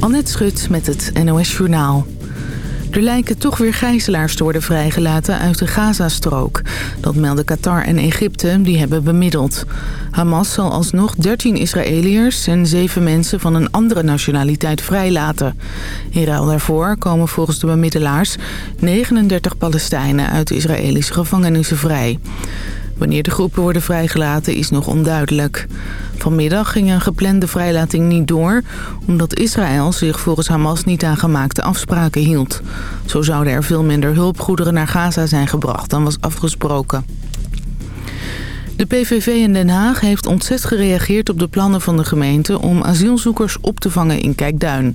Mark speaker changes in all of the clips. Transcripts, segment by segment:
Speaker 1: Annette Schut met het NOS Journaal. Er lijken toch weer gijzelaars te worden vrijgelaten uit de Gazastrook. Dat melden Qatar en Egypte, die hebben bemiddeld. Hamas zal alsnog 13 Israëliërs en 7 mensen van een andere nationaliteit vrijlaten. In ruil daarvoor komen volgens de bemiddelaars 39 Palestijnen uit de Israëlische gevangenissen vrij. Wanneer de groepen worden vrijgelaten is nog onduidelijk. Vanmiddag ging een geplande vrijlating niet door... omdat Israël zich volgens Hamas niet aan gemaakte afspraken hield. Zo zouden er veel minder hulpgoederen naar Gaza zijn gebracht dan was afgesproken. De PVV in Den Haag heeft ontzet gereageerd op de plannen van de gemeente... om asielzoekers op te vangen in Kijkduin.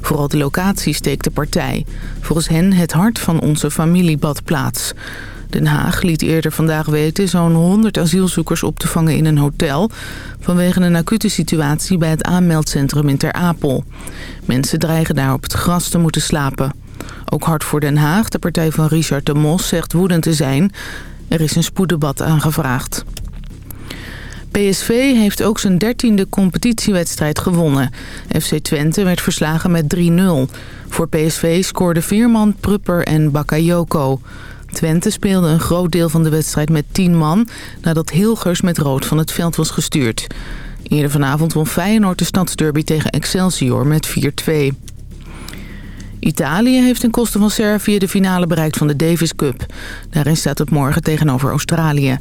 Speaker 1: Vooral de locatie steekt de partij. Volgens hen het hart van onze familiebadplaats. Den Haag liet eerder vandaag weten zo'n 100 asielzoekers op te vangen in een hotel... vanwege een acute situatie bij het aanmeldcentrum in Ter Apel. Mensen dreigen daar op het gras te moeten slapen. Ook Hart voor Den Haag, de partij van Richard de Mos, zegt woedend te zijn. Er is een spoeddebat aangevraagd. PSV heeft ook zijn dertiende competitiewedstrijd gewonnen. FC Twente werd verslagen met 3-0. Voor PSV scoorden Vierman, Prupper en Bakayoko. Twente speelde een groot deel van de wedstrijd met 10 man... nadat Hilgers met rood van het veld was gestuurd. Eerder vanavond won Feyenoord de stadsderby tegen Excelsior met 4-2. Italië heeft ten koste van Servië de finale bereikt van de Davis Cup. Daarin staat het morgen tegenover Australië.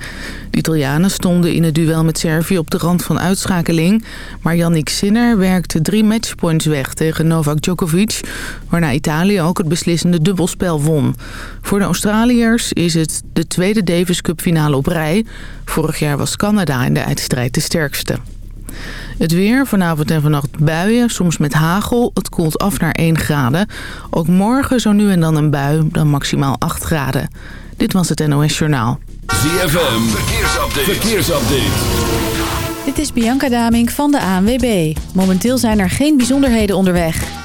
Speaker 1: De Italianen stonden in het duel met Servië op de rand van uitschakeling... maar Yannick Sinner werkte drie matchpoints weg tegen Novak Djokovic... waarna Italië ook het beslissende dubbelspel won. Voor de Australiërs is het de tweede Davis Cup finale op rij. Vorig jaar was Canada in de eindstrijd de sterkste. Het weer, vanavond en vannacht buien, soms met hagel. Het koelt af naar 1 graden. Ook morgen zo nu en dan een bui, dan maximaal 8 graden. Dit was het NOS Journaal.
Speaker 2: ZFM, verkeersupdate. verkeersupdate.
Speaker 3: Dit is Bianca Damink van de ANWB. Momenteel zijn er geen bijzonderheden onderweg.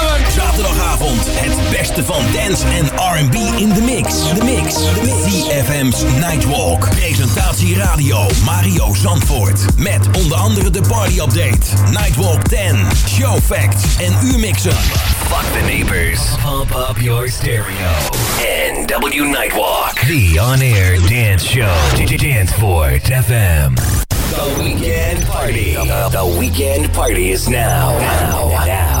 Speaker 4: Zaterdagavond het beste van dance en R&B in de mix. De mix. De CFM's Nightwalk. Presentatie radio Mario Zandvoort. Met onder andere de party update. Nightwalk 10. Show facts en U-mixen. Fuck
Speaker 5: the neighbors. Pump up your stereo. NW Nightwalk. The on-air dance show. Danceport FM. The weekend party. The, the weekend party is now. Now. Now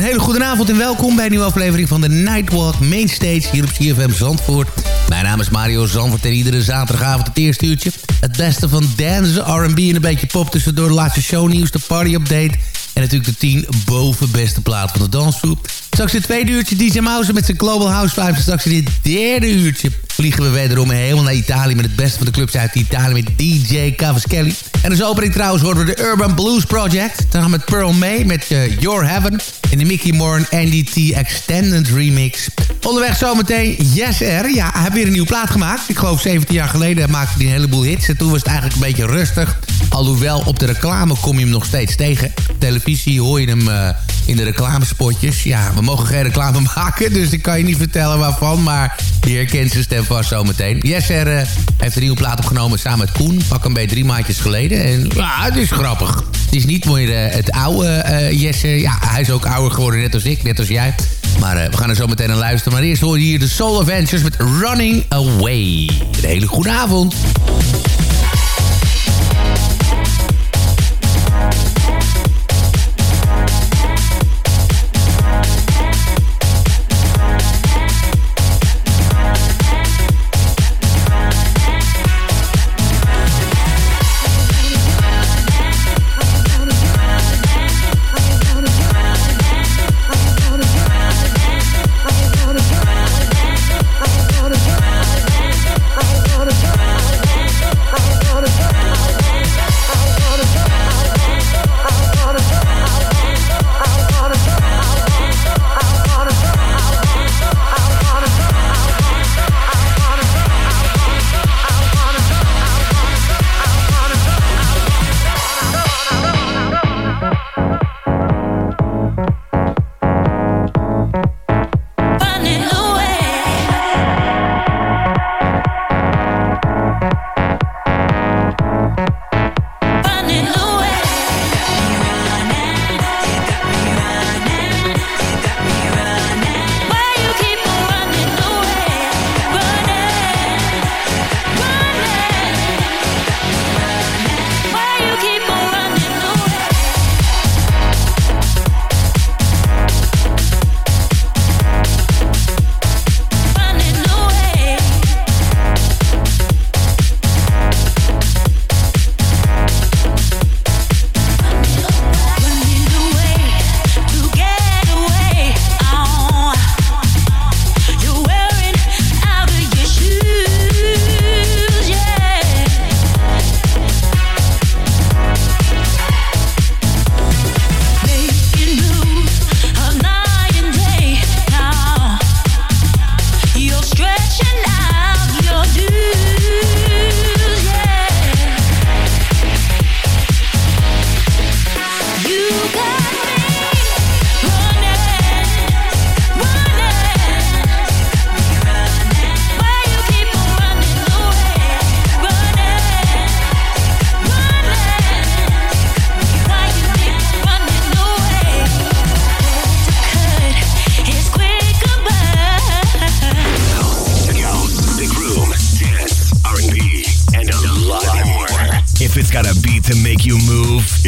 Speaker 6: Hele goede avond en welkom bij een nieuwe aflevering van de Nightwalk Mainstage hier op CFM Zandvoort. Mijn naam is Mario Zandvoort en iedere zaterdagavond het eerste uurtje. Het beste van dance, R&B en een beetje pop tussendoor de laatste shownieuws, de party update... En natuurlijk de 10 boven beste plaat van de dansgroep. Straks het tweede uurtje DJ Mouse met zijn Global House Vibes. Straks in dit derde uurtje vliegen we wederom helemaal naar Italië... met het beste van de clubs uit Italië met DJ Cavaschelli. En als opening trouwens horen we de Urban Blues Project. Dan gaan we met Pearl May met uh, Your Heaven... in de Mickey Moore NDT Extended Remix. Onderweg zometeen Yes R. Ja, hij heeft weer een nieuwe plaat gemaakt. Ik geloof 17 jaar geleden maakte hij een heleboel hits. En toen was het eigenlijk een beetje rustig. Alhoewel op de reclame kom je hem nog steeds tegen. Televisie hoor je hem uh, in de reclamespotjes. Ja, we mogen geen reclame maken, dus ik kan je niet vertellen waarvan. Maar je herkent zijn stem vast zometeen. Jesser uh, heeft een nieuwe plaat opgenomen samen met Koen. Pak hem bij drie maandjes geleden. En ja, het is grappig. Het is niet meer uh, het oude Jesse. Ja, hij is ook ouder geworden, net als ik, net als jij. Maar we gaan er zo meteen naar luisteren. Maar eerst hoor je hier de Soul Adventures met Running Away. Een hele goede avond.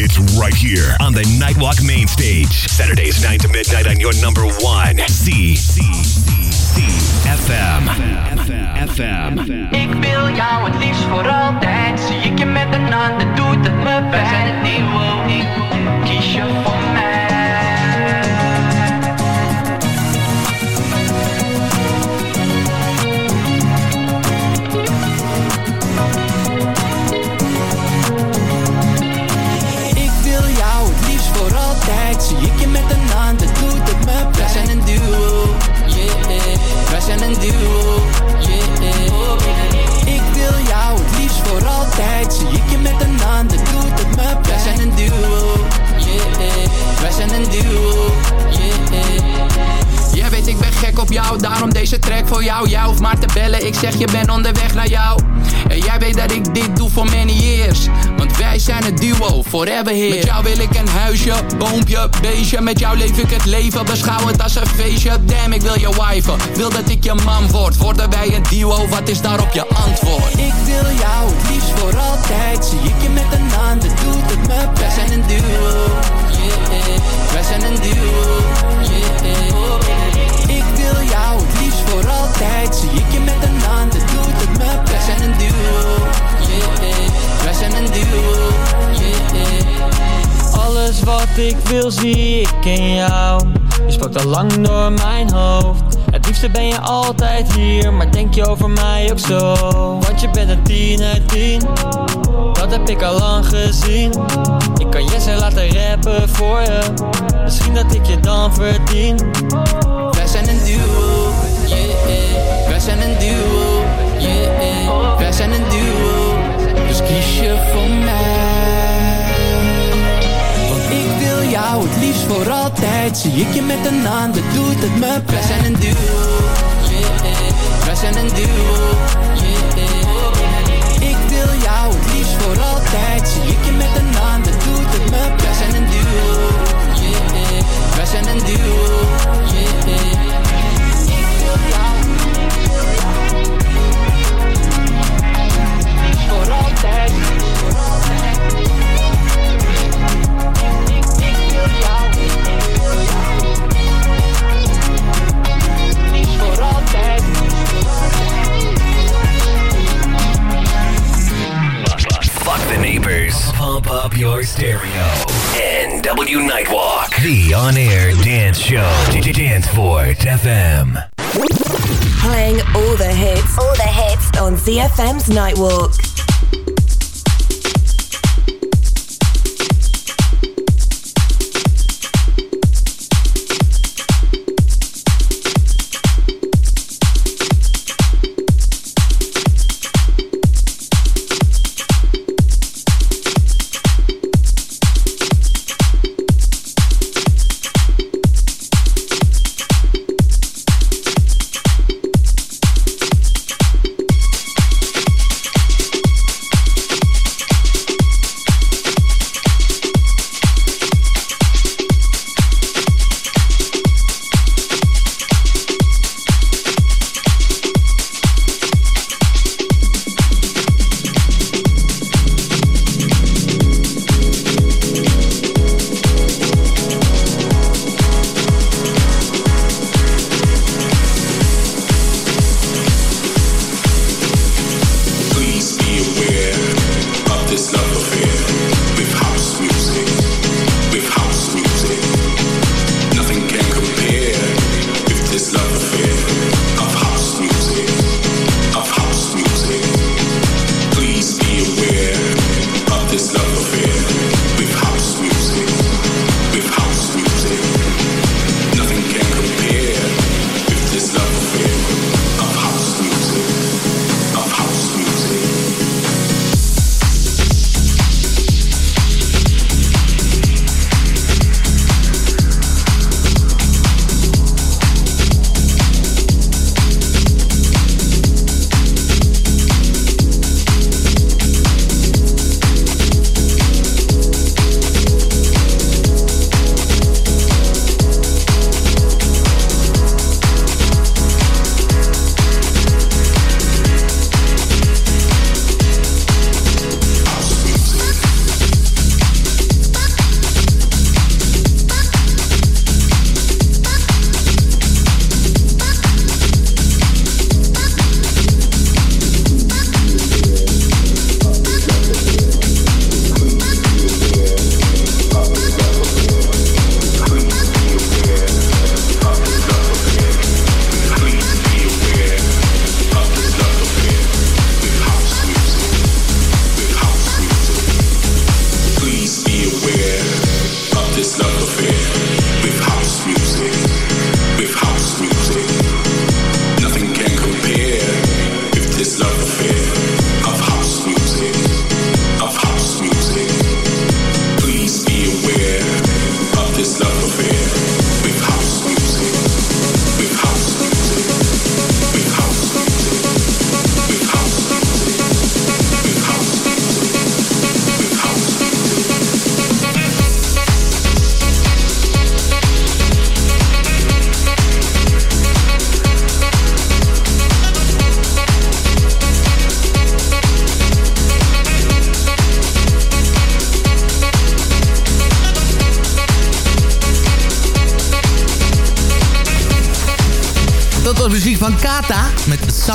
Speaker 5: It's right here on the Nightwalk main stage. Saturdays 9 to midnight on your number one. C. C. C. C. FM. FM. FM.
Speaker 7: Ik wil jou het liefst voor altijd. Zie ik je met een ander, doet het me pijn. Zijn er het nieuwe. Kies je voor mij. Zie ik je met een ander, dat doet het me Wij zijn een duo, yeah. Wij zijn een duo, yeah. Ik wil jou het liefst voor altijd. Zie ik je met een ander, doet het me Wij zijn een duo, yeah. Wij zijn een duo, yeah. Jij weet ik ben gek op jou, daarom deze track voor jou. Jij hoeft maar te bellen, ik zeg je ben onderweg naar jou. En jij weet dat ik dit doe voor many years. Want wij zijn het duo, forever here. Met jou wil ik een huisje, boompje, beestje. Met jou leef ik het leven, beschouw het als een feestje. Damn, ik wil je wife, wil dat ik je man word. Worden wij een duo, wat is daarop je antwoord? Ik wil jou, het liefst voor altijd. Zie ik je met een ander, doet het me Wij zijn een duo, wij zijn een duo. Ik wil jou, het liefst voor altijd. Zie ik je met een ander, doet het me Wij zijn een duo, wij zijn een duo. Yeah.
Speaker 8: Alles wat ik wil zie ik in jou. Je spookt al lang door mijn hoofd. Het liefste ben je altijd hier, maar denk je over mij ook zo? Want je bent een tien uit tien, dat heb ik al lang gezien. Ik kan Jesse laten rappen voor je, misschien dat ik je dan verdien.
Speaker 7: Altijd Zie ik je met een ander, doet het me pijn. Wij zijn een duo, yeah. Wij zijn een duo, yeah. Ik wil jou het liefst voor altijd. Zie ik je met een ander, doet het me pijn. Wij zijn een duo, yeah. Wij zijn een duo, yeah
Speaker 5: Pump up your stereo. NW Nightwalk. The on air dance show. Danceport FM.
Speaker 9: Playing all the hits, all the hits on ZFM's Nightwalk.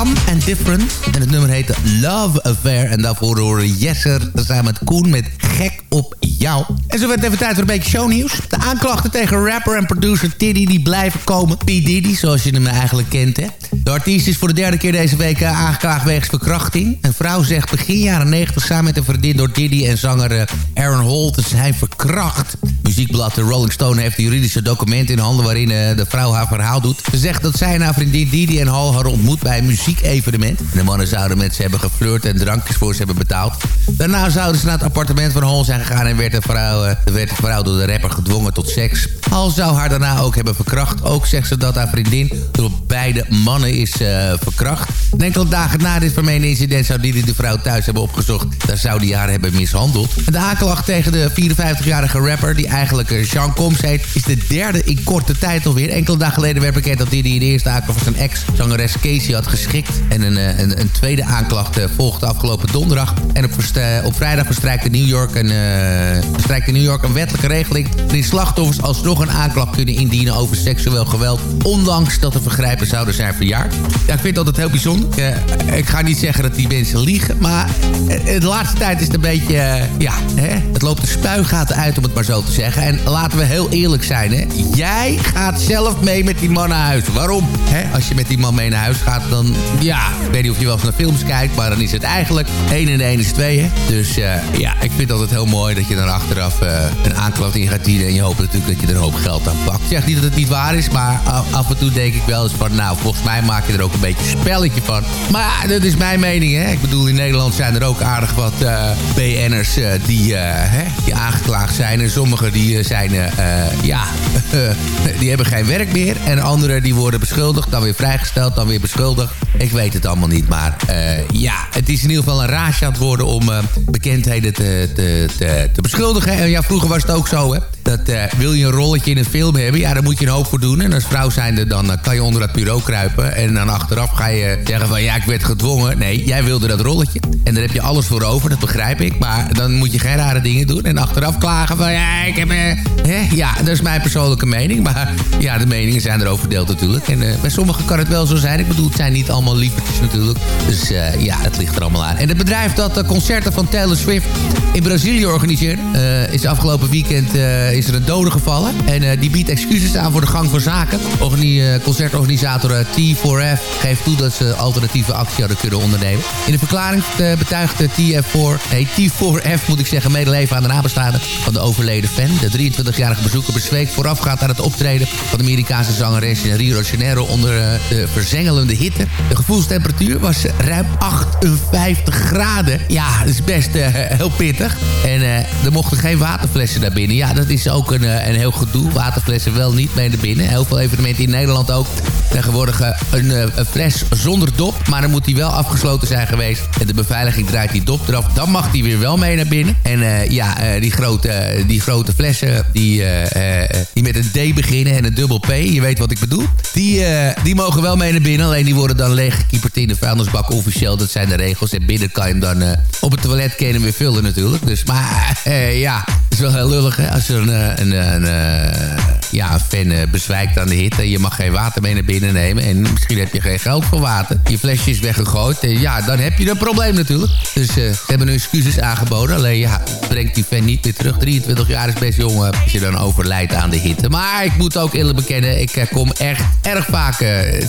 Speaker 6: And Different. En het nummer heette Love Affair. En daarvoor horen Jesser samen met Koen met Gek op jou. En zo werd even tijd voor een beetje shownieuws. De aanklachten tegen rapper en producer Tiddy die blijven komen. P. Diddy, zoals je hem eigenlijk kent, hè. De artiest is voor de derde keer deze week eh, aangeklaagd wegens verkrachting. Een vrouw zegt begin jaren 90 samen met een vriendin door Diddy en zanger eh, Aaron Holt te zijn verkracht. Muziekblad The Rolling Stone heeft een juridische document in handen waarin eh, de vrouw haar verhaal doet. Ze zegt dat zij en haar vriendin Didi en Hal hadden ontmoet bij een muziekevenement. De mannen zouden met ze hebben geflirt en drankjes voor ze hebben betaald. Daarna zouden ze naar het appartement van Hal zijn gegaan en werd de vrouw, uh, werd de vrouw door de rapper gedwongen tot seks. Hal zou haar daarna ook hebben verkracht. Ook zegt ze dat haar vriendin door beide mannen is uh, verkracht. En enkele dagen na dit vermeende incident zou Didi de vrouw thuis hebben opgezocht. Daar zou die haar hebben mishandeld. De aanklacht tegen de 54-jarige rapper, die eigenlijk Jean Combs heet, is de derde in korte tijd alweer. Enkele dagen geleden werd bekend dat in de eerste aanklacht van zijn ex-zangeres Casey had geschikt. En een, een, een tweede aanklacht volgde afgelopen donderdag. En op, op vrijdag verstrijkte New York uh, New York een wettelijke regeling... waarin slachtoffers alsnog een aanklacht kunnen indienen over seksueel geweld... ondanks dat de vergrijpen zouden zijn verjaard. Ja, ik vind dat het heel bijzonder. Ik ga niet zeggen dat die mensen liegen, maar de laatste tijd is het een beetje... Uh, ja, hè? het loopt de spuigaten uit, om het maar zo te zeggen. En laten we heel eerlijk zijn, hè. Jij gaat zelf mee met die man naar huis. Waarom? Hè? Als je met die man mee naar huis gaat, dan... Ja, ik weet niet of je wel eens naar films kijkt, maar dan is het eigenlijk 1 en 1 is 2, hè. Dus ja, ik vind het altijd heel mooi dat je dan achteraf een aanklacht in gaat dienen. En je hoopt natuurlijk dat je er een geld aan. Ik zeg niet dat het niet waar is, maar af en toe denk ik wel eens van... nou, volgens mij maak je er ook een beetje een spelletje van. Maar dat is mijn mening, hè. Ik bedoel, in Nederland zijn er ook aardig wat uh, BN'ers uh, die, hè, die aangeklaagd zijn. En sommigen die zijn, ja, die hebben geen werk meer. En anderen die worden beschuldigd, dan weer vrijgesteld, dan weer beschuldigd. Ik weet het allemaal niet, maar ja, het is in ieder geval een raasje aan het worden om bekendheden te, te, te beschuldigen. En ja, vroeger was het ook zo, hè. Dat uh, wil je een rolletje in een film hebben, ja, daar moet je een hoop voor doen. En als vrouw zijnde, dan uh, kan je onder dat bureau kruipen. En dan achteraf ga je zeggen van, ja, ik werd gedwongen. Nee, jij wilde dat rolletje. En daar heb je alles voor over, dat begrijp ik. Maar dan moet je geen rare dingen doen. En achteraf klagen van, ja, ik heb... Uh, hè? Ja, dat is mijn persoonlijke mening. Maar ja, de meningen zijn erover verdeeld natuurlijk. En bij sommigen kan het wel zo zijn. Ik bedoel, het zijn niet allemaal lievertjes natuurlijk. Dus ja, het ligt er allemaal aan. En het bedrijf dat concerten van Taylor Swift in Brazilië organiseerde... is afgelopen weekend is er een dode gevallen. En uh, die biedt excuses aan voor de gang van zaken. Organi uh, concertorganisator uh, T4F geeft toe dat ze alternatieve actie hadden kunnen ondernemen. In een verklaring betuigt TF4, nee, T4F moet ik zeggen, medeleven aan de nabestaanden van de overleden fan. De 23-jarige bezoeker bezweek voorafgaand aan het optreden van de Amerikaanse zangeres in Rio de Janeiro onder de verzengelende hitte. De gevoelstemperatuur was ruim 58 graden. Ja, dat is best heel pittig. En er mochten geen waterflessen naar binnen. Ja, dat is ook een, een heel gedoe. Waterflessen wel niet mee naar binnen. Heel veel evenementen in Nederland ook. Tegenwoordig een, een fles zonder dop. Maar dan moet die wel afgesloten zijn geweest. En de beveiliging draait die dop eraf. Dan mag die weer wel mee naar binnen. En ja, die, grote, die grote flessen die, die met een D beginnen en een dubbel P. Je weet wat ik bedoel. Die, die mogen wel mee naar binnen. Alleen die worden dan leeggekieperd in de vuilnisbak officieel. Dat zijn de regels. En binnen kan je hem dan op het toilet kunnen weer vullen natuurlijk. Dus maar ja, is wel heel lullig hè. Als er een, een, een, een ja, fan bezwijkt aan de hitte. Je mag geen water mee naar binnen nemen. En misschien heb je geen geld voor water. Je flesje is weggegooid. Ja, dan heb je een probleem natuurlijk. Dus ze hebben nu excuses aangeboden. Alleen ja, brengt die fan niet meer terug. 23 jaar is best jong als je dan overlijdt aan de hitte. Maar ik moet ook eerlijk bekennen, ik kom echt erg vaak,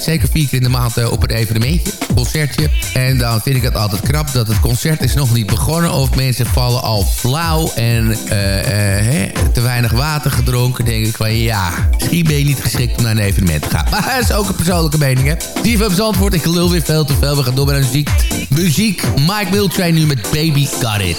Speaker 6: zeker vier keer in de maand, op een evenementje. Concertje. En dan vind ik het altijd knap dat het concert is nog niet begonnen. Of mensen vallen al flauw en hè, te weinig water gedronken. denk ik van ja, misschien ben je niet geschikt om naar een evenement te gaan. Maar dat is ook een persoonlijke mening, hè. Die van antwoord, ik lul weer veel te veel. We gaan door met muziek. Muziek, Mike Miltrain nu met Baby Got It.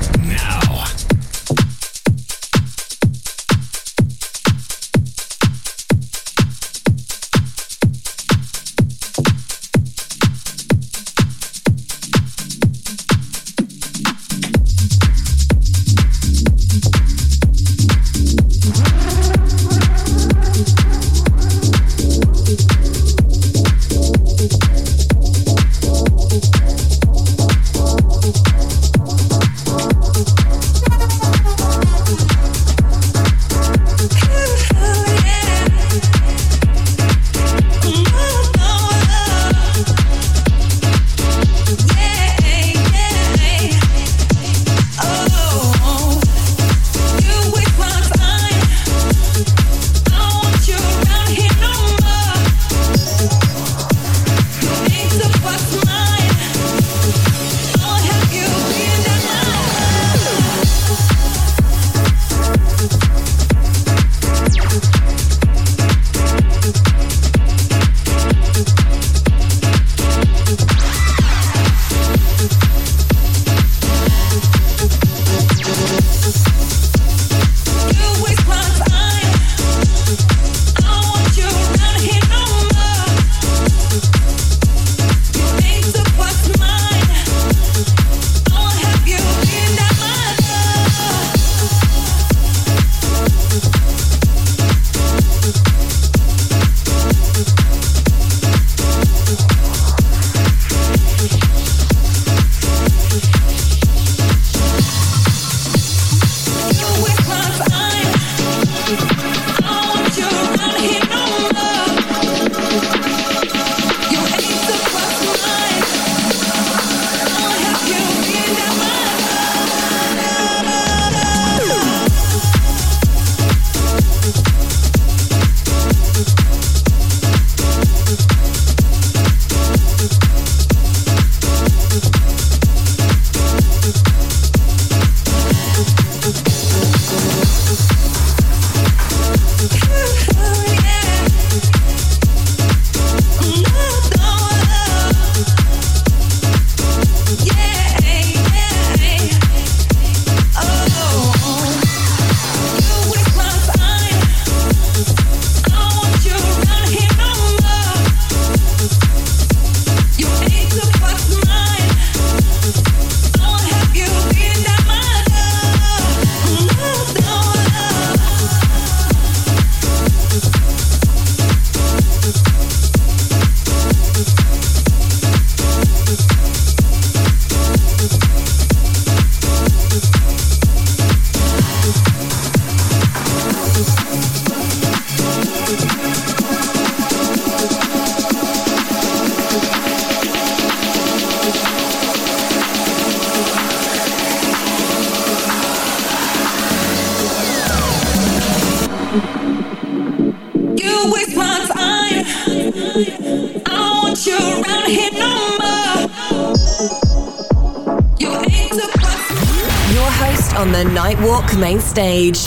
Speaker 9: stage.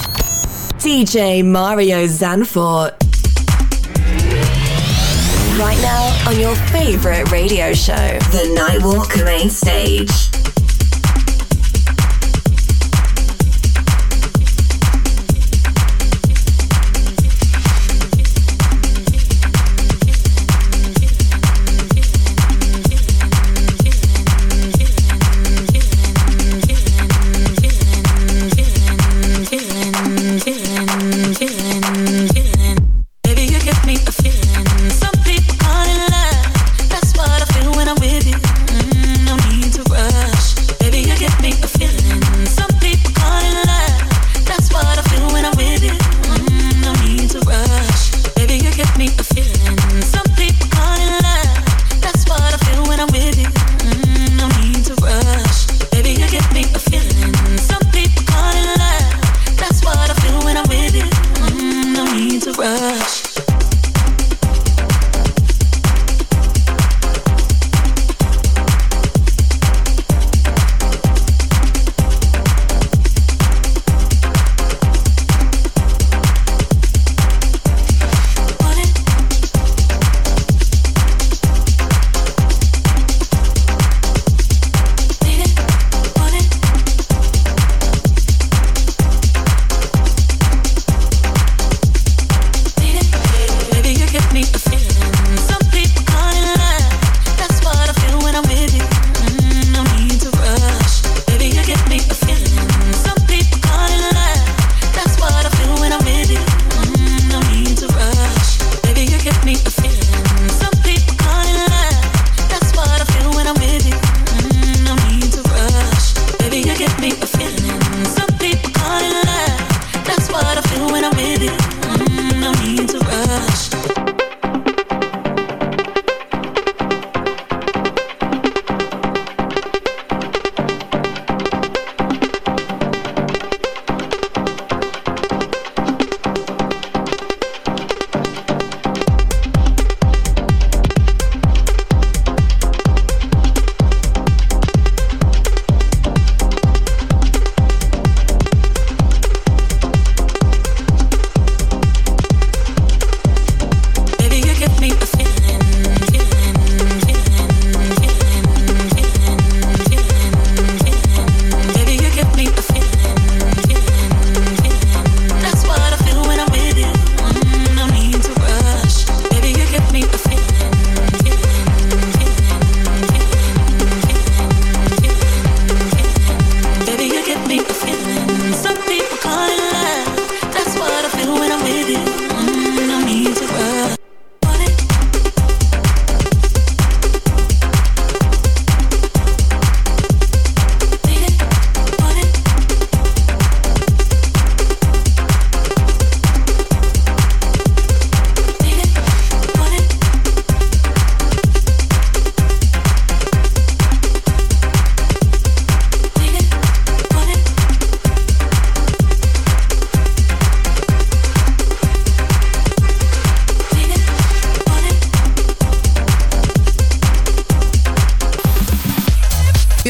Speaker 9: DJ Mario Zanfort. Right now on your favorite radio show, The Nightwalk Main Stage.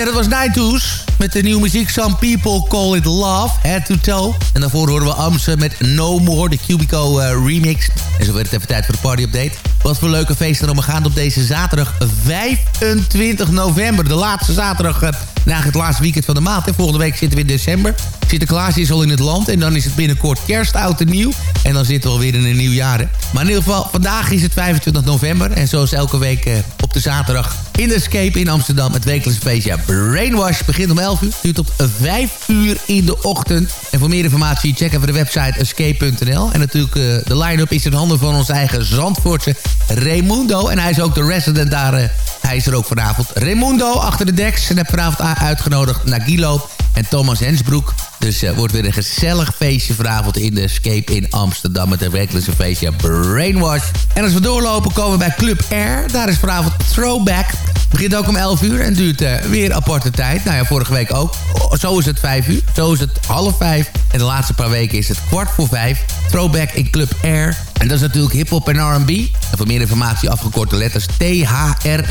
Speaker 6: Was Nighttoes met de nieuwe muziek Some People Call It Love, Head to Toe. En daarvoor horen we Amse met No More, de Cubico uh, remix. En zo werd het even tijd voor de party update. Wat voor leuke feesten er gaan op deze zaterdag 25 november. De laatste zaterdag uh, na het laatste weekend van de maand. En volgende week zitten we in december. Sinterklaas is al in het land en dan is het binnenkort kerst, oud en nieuw. En dan zitten we alweer in een nieuw jaar. Maar in ieder geval, vandaag is het 25 november. En zoals elke week op de zaterdag in Escape in Amsterdam. Het wekelijkse feestje Brainwash begint om 11 uur. Duurt tot 5 uur in de ochtend. En voor meer informatie check even de website escape.nl. En natuurlijk uh, de line-up is in handen van ons eigen Zandvoortse Raimundo. En hij is ook de resident daar. Uh, hij is er ook vanavond. Raimundo achter de deks. En heb vanavond uitgenodigd Nagilo en Thomas Hensbroek. Dus uh, wordt weer een gezellig feestje vanavond in de Escape in Amsterdam... met een wekelijkse feestje Brainwash. En als we doorlopen komen we bij Club Air. Daar is vanavond Throwback. Begint ook om 11 uur en duurt uh, weer aparte tijd. Nou ja, vorige week ook. Oh, zo is het 5 uur, zo is het half 5. En de laatste paar weken is het kwart voor 5. Throwback in Club Air. En dat is natuurlijk hip-hop en RB. En voor meer informatie afgekorte letters thrwbck.nl.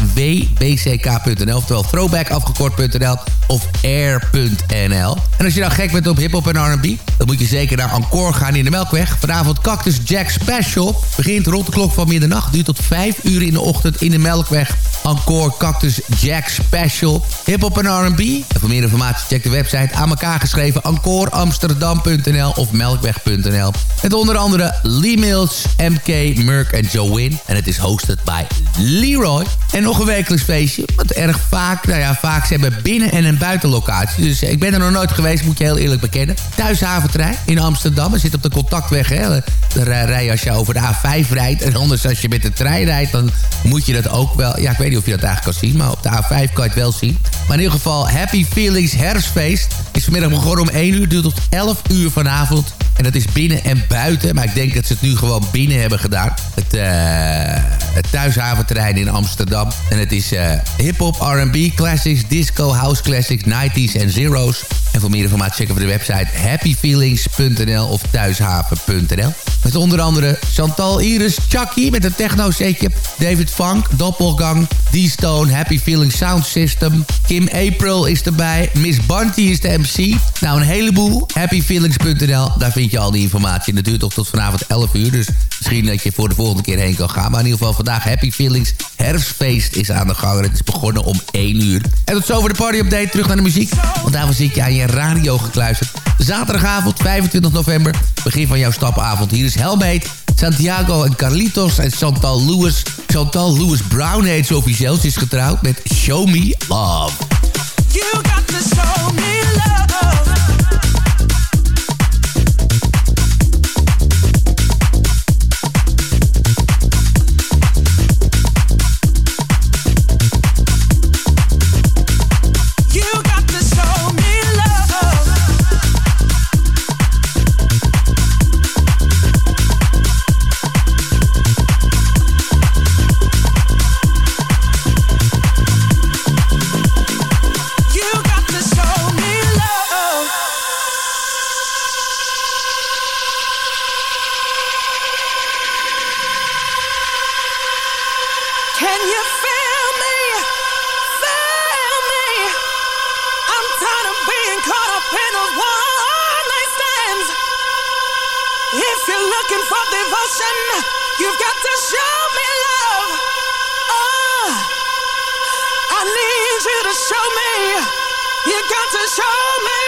Speaker 6: Oftewel throwback afgekort.nl of air.nl. En als je nou gek bent op hip-hop en RB, dan moet je zeker naar Encore gaan in de Melkweg. Vanavond Cactus Jack Special. Begint rond de klok van middernacht. Duurt tot 5 uur in de ochtend in de Melkweg. Encore Cactus Jack Special. Hip-hop en RB. En voor meer informatie check de website aan elkaar geschreven encoreamsterdam.nl of melkweg.nl. Met onder andere Lee Mills, MK, Merck en Joe Win. En het is hosted bij Leroy. En nog een wekelijks feestje. Wat erg vaak, nou ja, vaak ze hebben binnen- en een buitenlocatie. Dus ik ben er nog nooit geweest, moet je heel eerlijk Thuishaventrein in Amsterdam. We zitten op de contactweg, hè. Rij als je over de A5 rijdt. En anders als je met de trein rijdt, dan moet je dat ook wel... Ja, ik weet niet of je dat eigenlijk kan zien, maar op de A5 kan je het wel zien. Maar in ieder geval, Happy Feelings herfstfeest is vanmiddag begonnen om 1 uur. Duurt tot 11 uur vanavond. En dat is binnen en buiten. Maar ik denk dat ze het nu gewoon binnen hebben gedaan. Het, uh, het thuishaventerrein in Amsterdam. En het is uh, hip-hop, RB, classics, disco, house classics, 90s en zeros. En voor meer informatie checken we de website happyfeelings.nl of thuishaven.nl. Met onder andere Chantal Iris, Chucky met een techno-setje. David Funk, Doppelgang, D-Stone, Happy Feelings Sound System. Kim April is erbij. Miss Bunty is de MC. Nou, een heleboel. Happyfeelings.nl, daar vind je al die informatie. En dat duurt toch tot vanavond 11 uur. Dus misschien dat je voor de volgende keer heen kan gaan. Maar in ieder geval vandaag Happy Feelings herfstfeest is aan de gang. Het is begonnen om 1 uur. En tot zover de party-update. Terug naar de muziek. Want daarvoor zit je aan je radio gekluisterd. Zaterdagavond, 25 november. Begin van jouw stapavond. Hier is Helmeet, Santiago en Carlitos en Chantal Lewis. Chantal Lewis Brown heet ze officieel. Is getrouwd met Show Me Love.
Speaker 10: You got to show me love. You've got to show me love. Oh, I need you to show me. You got to show me,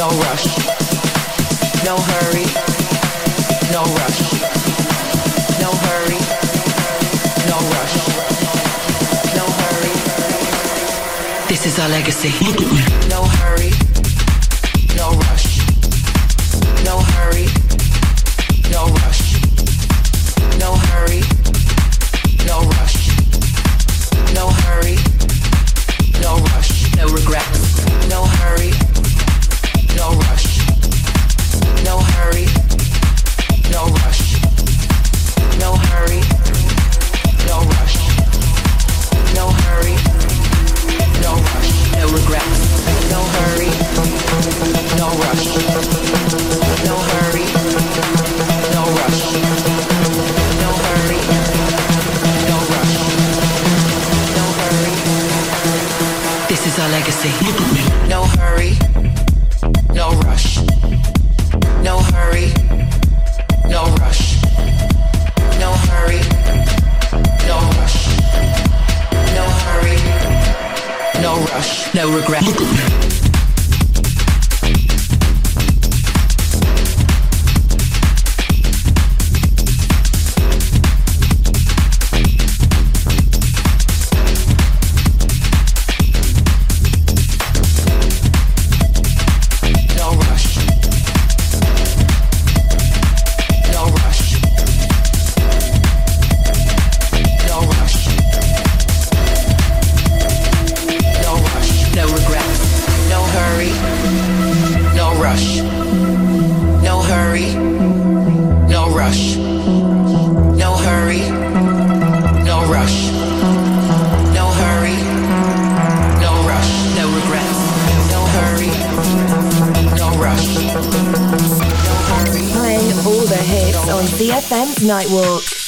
Speaker 11: no rush, no hurry, no rush, no hurry, no rush, no hurry. This is our legacy. Look at me. No
Speaker 9: Nightwalk.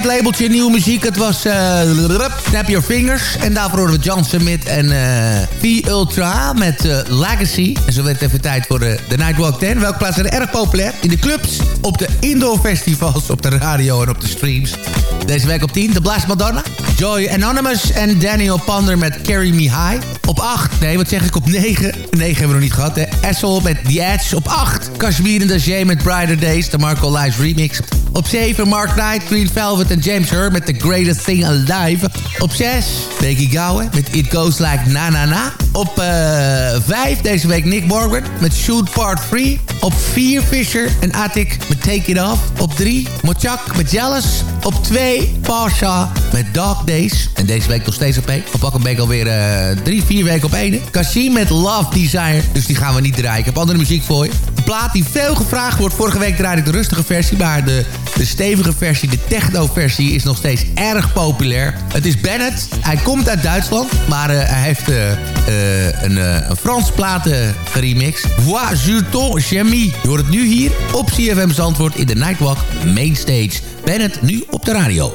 Speaker 6: White labeltje, nieuwe muziek. Het was uh, Snap Your Fingers. En daarvoor horen we John Smith en uh, P-Ultra met Legacy. En zo werd het even tijd voor de, de Nightwalk 10. Welke plaatsen zijn erg populair? In de clubs, op de indoor festivals, op de radio en op de streams. Deze week op 10, The Blast Madonna. Joy Anonymous en Daniel Pander met Carry Me High. Op 8, nee, wat zeg ik, op 9. 9 hebben we nog niet gehad, hè. Essel met The Edge. Op 8, Kashmir en Dajé met Brighter Days, de Marco Live remix. Op 7, Mark Knight, Green Velvet en James Hurd met The Greatest Thing Alive. Op 6, Becky Gowen met It Goes Like Na Na Na. Op uh, 5, deze week Nick Morgan met Shoot Part 3. Op 4, Fisher en Attic met Take It Off. Op 3, Mochak met Jealous. Op 2, Pasha met Dog Days. En deze week nog steeds op 1. Op pak een week alweer 3, uh, 4 weken op 1. Kashim met Love Desire. Dus die gaan we niet draaien. Ik heb andere muziek voor je. Een plaat die veel gevraagd wordt. Vorige week draaide ik de rustige versie. Maar de, de stevige versie, de techno-versie, is nog steeds erg populair. Het is Bennett. Hij komt uit Duitsland. Maar uh, hij heeft een, een Frans platen geremixed. Vois je ton, Jamie. Hoort het nu hier op CFM Zandvoort in de Nightwalk Mainstage. Bennett nu op de radio.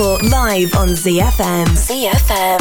Speaker 9: Zandvoort live on ZFM. ZFM.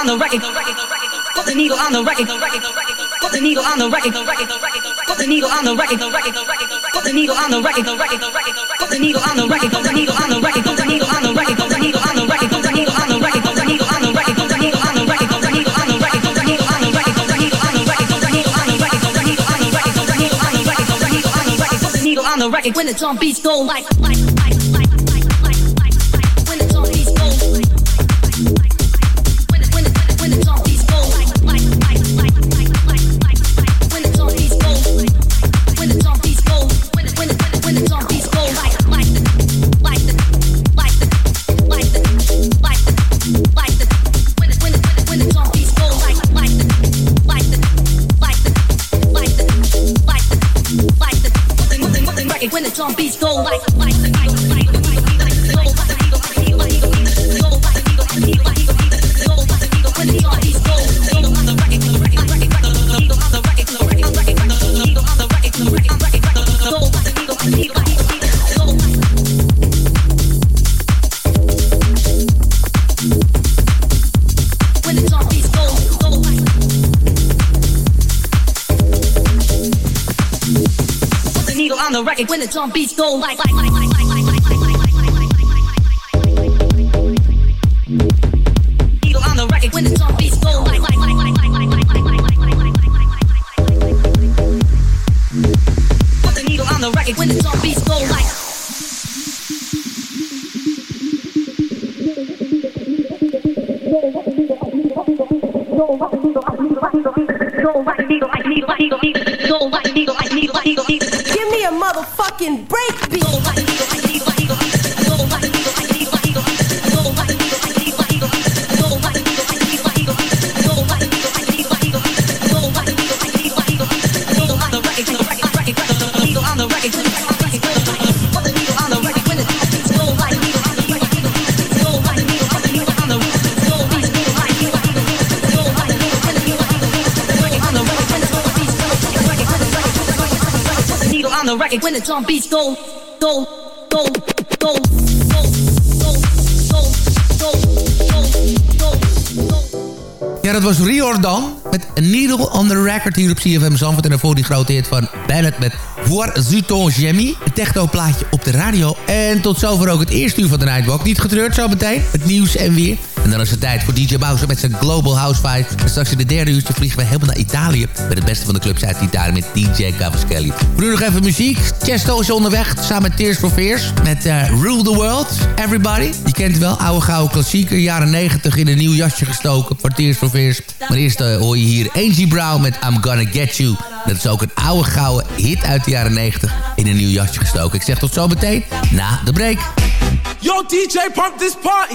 Speaker 9: on the record. Put the needle on the record. Put the needle on the record. Put the needle on the record. Put the needle on the record. Put the needle on the record. Put the needle on the record. Put the needle on the record. Put the needle on the record. Put the needle on the record. Put the needle on the record. Put the needle on the record. Put the needle on the record. Put the needle on the record. Put the needle on the record. Put the needle on the record. Put the needle on the record. Put the needle on the record. Put the needle on the record. When the drum beats go like like. Like like like like Put the needle on the record when the drum beats go like Go like needle, like needle, like needle, go like needle, like needle, like needle, go like needle, like needle, like needle, give
Speaker 10: me a motherfucking breakbeat. When the go, go, go, go.
Speaker 6: Ja, dat was Riordan met A Needle on the Record hier op CFM Zandvoort. En daarvoor die grote hit van Bennett met Voir Zuton Jamie. Een techno-plaatje op de radio. En tot zover ook het eerste uur van de Nightwalk. Niet getreurd zo meteen. Het nieuws en weer. En dan is het tijd voor DJ Bowser met zijn Global House Fight. En straks in de derde uurtje vliegen we helemaal naar Italië. Met het beste van de clubs uit Italië met DJ Cavaschelli. Voor nu nog even muziek. Chesto is onderweg samen met Tears for Fears. Met uh, Rule the World. Everybody. Je kent wel. Oude gouden klassieker. Jaren 90 in een nieuw jasje gestoken voor Tears for Fears. Maar eerst uh, hoor je hier Angie Brown met I'm Gonna Get You. Dat is ook een oude gouden hit uit de jaren 90 in een nieuw jasje gestoken. Ik zeg tot zo meteen na de break.
Speaker 12: Yo DJ, pump this party.